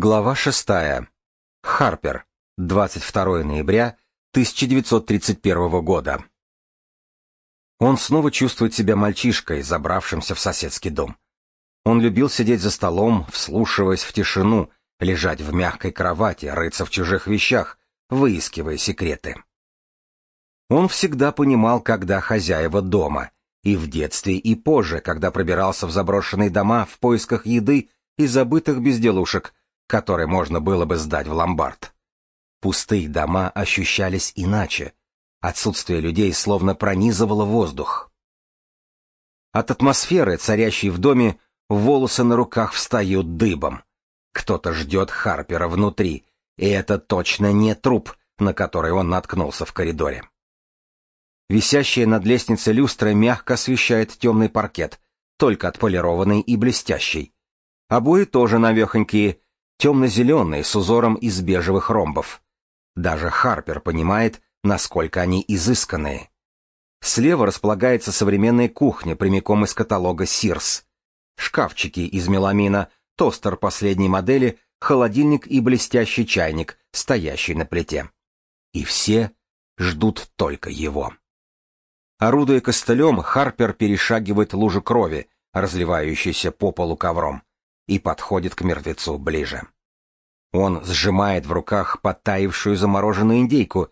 Глава шестая. Харпер. 22 ноября 1931 года. Он снова чувствует себя мальчишкой, забравшимся в соседский дом. Он любил сидеть за столом, вслушиваясь в тишину, лежать в мягкой кровати, рыться в чужих вещах, выискивая секреты. Он всегда понимал, когда хозяева дома, и в детстве, и позже, когда пробирался в заброшенные дома в поисках еды и забытых безделушек, которые можно было бы сдать в ломбард. Пустые дома ощущались иначе. Отсутствие людей словно пронизывало воздух. От атмосферы, царящей в доме, волосы на руках встают дыбом. Кто-то ждет Харпера внутри, и это точно не труп, на который он наткнулся в коридоре. Висящая над лестницей люстра мягко освещает темный паркет, только отполированный и блестящий. Обои тоже навехонькие, темно-зеленые, с узором из бежевых ромбов. Даже Харпер понимает, насколько они изысканные. Слева располагается современная кухня прямиком из каталога Sears. Шкафчики из меламина, тостер последней модели, холодильник и блестящий чайник, стоящий на плите. И все ждут только его. Орудуя костылем, Харпер перешагивает лужу крови, разливающейся по полу ковром и подходит к мертвецу ближе. Он сжимает в руках потаившую замороженную индейку,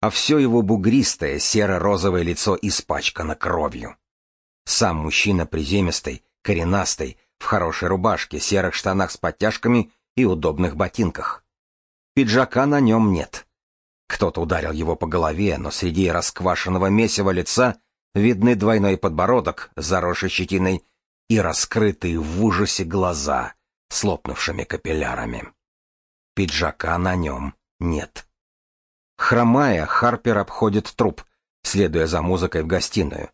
а все его бугристое серо-розовое лицо испачкано кровью. Сам мужчина приземистый, коренастый, в хорошей рубашке, серых штанах с подтяжками и удобных ботинках. Пиджака на нем нет. Кто-то ударил его по голове, но среди расквашенного месива лица видны двойной подбородок, заросший щетиной, и раскрытые в ужасе глаза с лопнувшими капиллярами. Пиджака на нем нет. Хромая, Харпер обходит труп, следуя за музыкой в гостиную.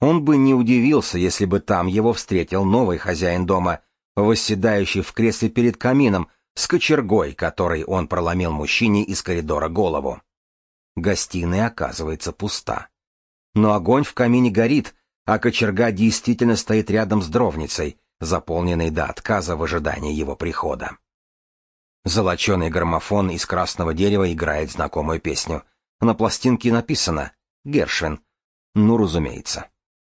Он бы не удивился, если бы там его встретил новый хозяин дома, восседающий в кресле перед камином, с кочергой, которой он проломил мужчине из коридора голову. Гостиная оказывается пуста. Но огонь в камине горит, а кочерга действительно стоит рядом с дровницей, заполненной до отказа в ожидании его прихода. Золоченый граммофон из красного дерева играет знакомую песню. На пластинке написано «Гершвин». Ну, разумеется.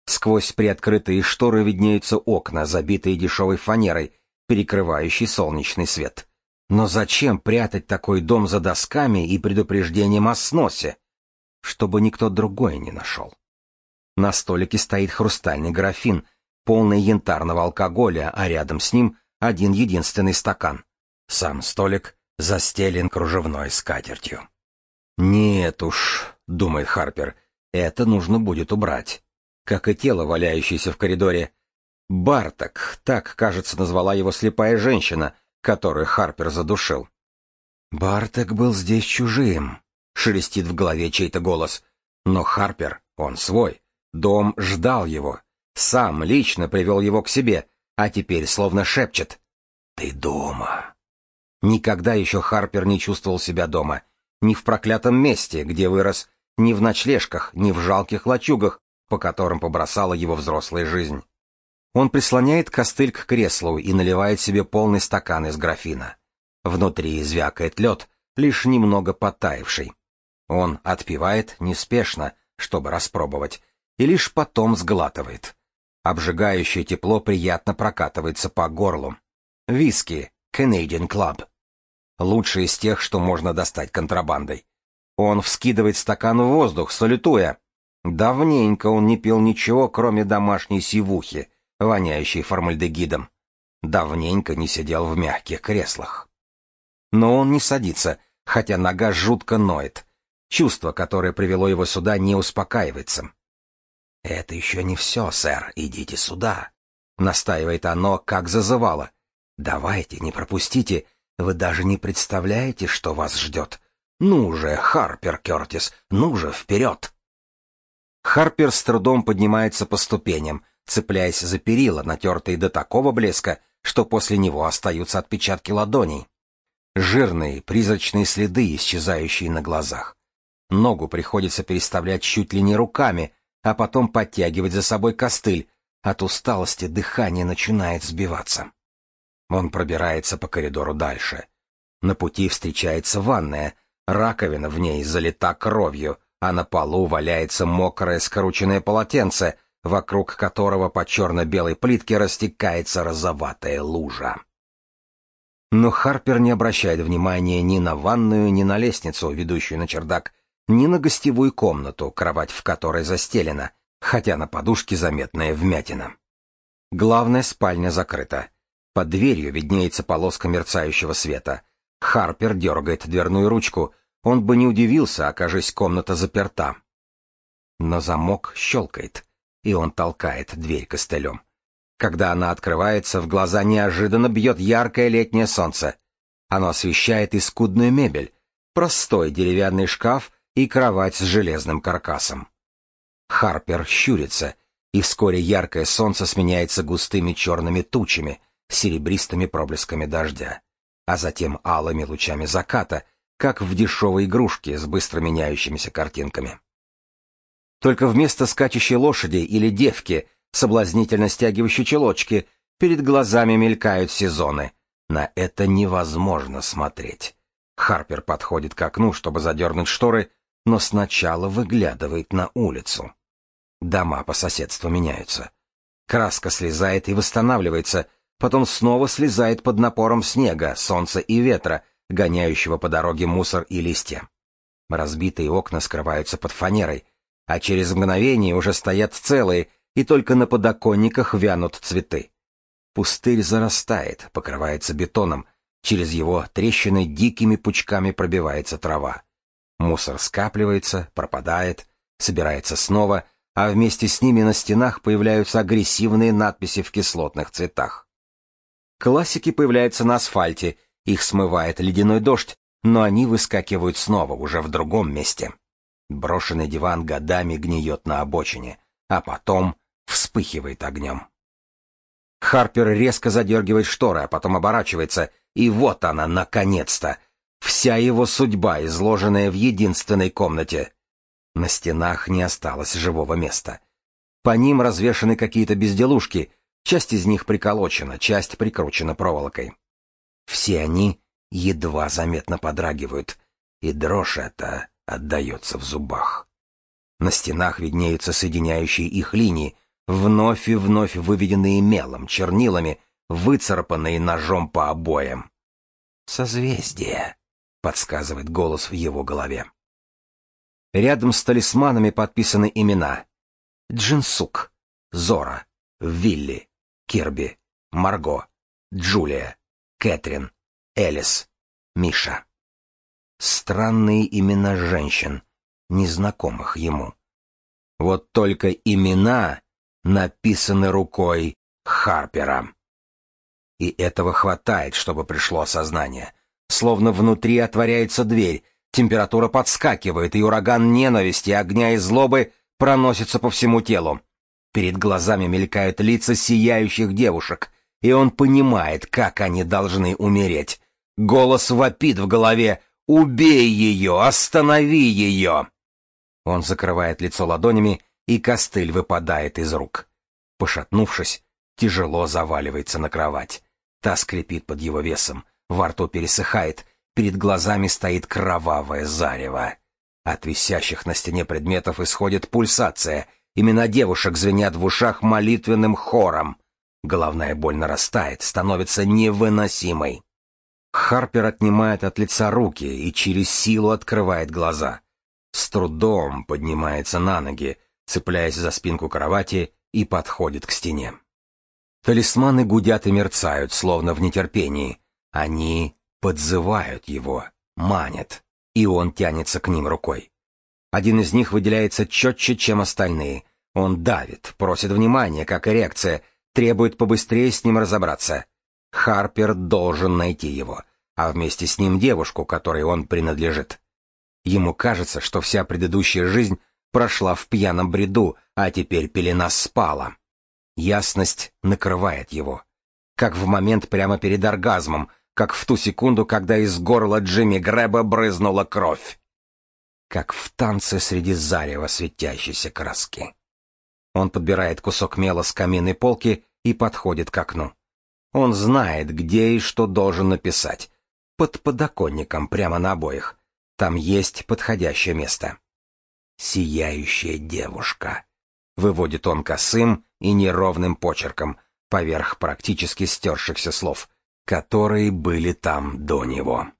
Сквозь приоткрытые шторы виднеются окна, забитые дешевой фанерой, перекрывающей солнечный свет. Но зачем прятать такой дом за досками и предупреждением о сносе? Чтобы никто другой не нашел. На столике стоит хрустальный графин, полный янтарного алкоголя, а рядом с ним один единственный стакан. Сам столик застелен кружевной скатертью. «Нет уж», — думает Харпер, — «это нужно будет убрать». Как и тело, валяющееся в коридоре. Барток, так, кажется, назвала его слепая женщина, которую Харпер задушил. «Барток был здесь чужим», — шелестит в голове чей-то голос. Но Харпер, он свой, дом ждал его, сам лично привел его к себе, а теперь словно шепчет «Ты дома». Никогда еще Харпер не чувствовал себя дома. Ни в проклятом месте, где вырос, ни в ночлежках, ни в жалких лачугах, по которым побросала его взрослая жизнь. Он прислоняет костыль к креслу и наливает себе полный стакан из графина. Внутри звякает лед, лишь немного подтаивший. Он отпивает неспешно, чтобы распробовать, и лишь потом сглатывает. Обжигающее тепло приятно прокатывается по горлу. Виски, Canadian Club. Лучший из тех, что можно достать контрабандой. Он вскидывает стакан в воздух, салютуя. Давненько он не пил ничего, кроме домашней сивухи, воняющей формальдегидом. Давненько не сидел в мягких креслах. Но он не садится, хотя нога жутко ноет. Чувство, которое привело его сюда, не успокаивается. «Это еще не все, сэр, идите сюда», — настаивает оно, как зазывало. «Давайте, не пропустите, вы даже не представляете, что вас ждет. Ну же, Харпер Кертис, ну же, вперед!» Харпер с трудом поднимается по ступеням, цепляясь за перила, натертые до такого блеска, что после него остаются отпечатки ладоней. Жирные, призрачные следы, исчезающие на глазах. Ногу приходится переставлять чуть ли не руками, а потом подтягивать за собой костыль. От усталости дыхание начинает сбиваться. Он пробирается по коридору дальше. На пути встречается ванная, раковина в ней залита кровью, а на полу валяется мокрое скрученное полотенце, вокруг которого по черно-белой плитке растекается розоватая лужа. Но Харпер не обращает внимания ни на ванную, ни на лестницу, ведущую на чердак, ни на гостевую комнату, кровать в которой застелена, хотя на подушке заметная вмятина. Главная спальня закрыта. Под дверью виднеется полоска мерцающего света. Харпер дергает дверную ручку. Он бы не удивился, окажись комната заперта. Но замок щелкает, и он толкает дверь костылем. Когда она открывается, в глаза неожиданно бьет яркое летнее солнце. Оно освещает и скудную мебель, простой деревянный шкаф и кровать с железным каркасом. Харпер щурится, и вскоре яркое солнце сменяется густыми черными тучами, серебристыми проблесками дождя, а затем алыми лучами заката, как в дешевой игрушке с быстро меняющимися картинками. Только вместо скачущей лошади или девки, соблазнительно стягивающей чулочки, перед глазами мелькают сезоны. На это невозможно смотреть. Харпер подходит к окну, чтобы задернуть шторы, но сначала выглядывает на улицу. Дома по соседству меняются. Краска слезает и восстанавливается, потом снова слезает под напором снега, солнца и ветра, гоняющего по дороге мусор и листья. Разбитые окна скрываются под фанерой, а через мгновение уже стоят целые, и только на подоконниках вянут цветы. Пустырь зарастает, покрывается бетоном, через его трещины дикими пучками пробивается трава. Мусор скапливается, пропадает, собирается снова, а вместе с ними на стенах появляются агрессивные надписи в кислотных цветах. Классики появляются на асфальте, их смывает ледяной дождь, но они выскакивают снова, уже в другом месте. Брошенный диван годами гниет на обочине, а потом вспыхивает огнем. Харпер резко задергивает шторы, а потом оборачивается, и вот она, наконец-то! Вся его судьба, изложенная в единственной комнате. На стенах не осталось живого места. По ним развешаны какие-то безделушки, часть из них приколочена, часть прикручена проволокой. Все они едва заметно подрагивают, и дрожь эта отдается в зубах. На стенах виднеются соединяющие их линии, вновь и вновь выведенные мелом, чернилами, выцарапанные ножом по обоям. «Созвездие», — подсказывает голос в его голове. Рядом с талисманами подписаны имена. Джинсук, Зора, Вилли, Кирби, Марго, Джулия, Кэтрин, Элис, Миша. Странные имена женщин, незнакомых ему. Вот только имена написаны рукой Харпера. И этого хватает, чтобы пришло осознание. Словно внутри отворяется дверь, Температура подскакивает, и ураган ненависти, огня и злобы проносится по всему телу. Перед глазами мелькают лица сияющих девушек, и он понимает, как они должны умереть. Голос вопит в голове «Убей ее! Останови ее!» Он закрывает лицо ладонями, и костыль выпадает из рук. Пошатнувшись, тяжело заваливается на кровать. Та скрипит под его весом, во рту пересыхает, Перед глазами стоит кровавое зарево. От висящих на стене предметов исходит пульсация. Имена девушек звенят в ушах молитвенным хором. Головная боль нарастает, становится невыносимой. Харпер отнимает от лица руки и через силу открывает глаза. С трудом поднимается на ноги, цепляясь за спинку кровати и подходит к стене. Талисманы гудят и мерцают, словно в нетерпении. Они подзывают его, манят, и он тянется к ним рукой. Один из них выделяется четче, чем остальные. Он давит, просит внимания, как эрекция, требует побыстрее с ним разобраться. Харпер должен найти его, а вместе с ним девушку, которой он принадлежит. Ему кажется, что вся предыдущая жизнь прошла в пьяном бреду, а теперь пелена спала. Ясность накрывает его. Как в момент прямо перед оргазмом, как в ту секунду, когда из горла Джимми Грэба брызнула кровь. Как в танце среди зарева светящейся краски. Он подбирает кусок мела с каминной полки и подходит к окну. Он знает, где и что должен написать. Под подоконником, прямо на обоих. Там есть подходящее место. «Сияющая девушка», — выводит он косым и неровным почерком поверх практически стершихся слов, которые были там до него.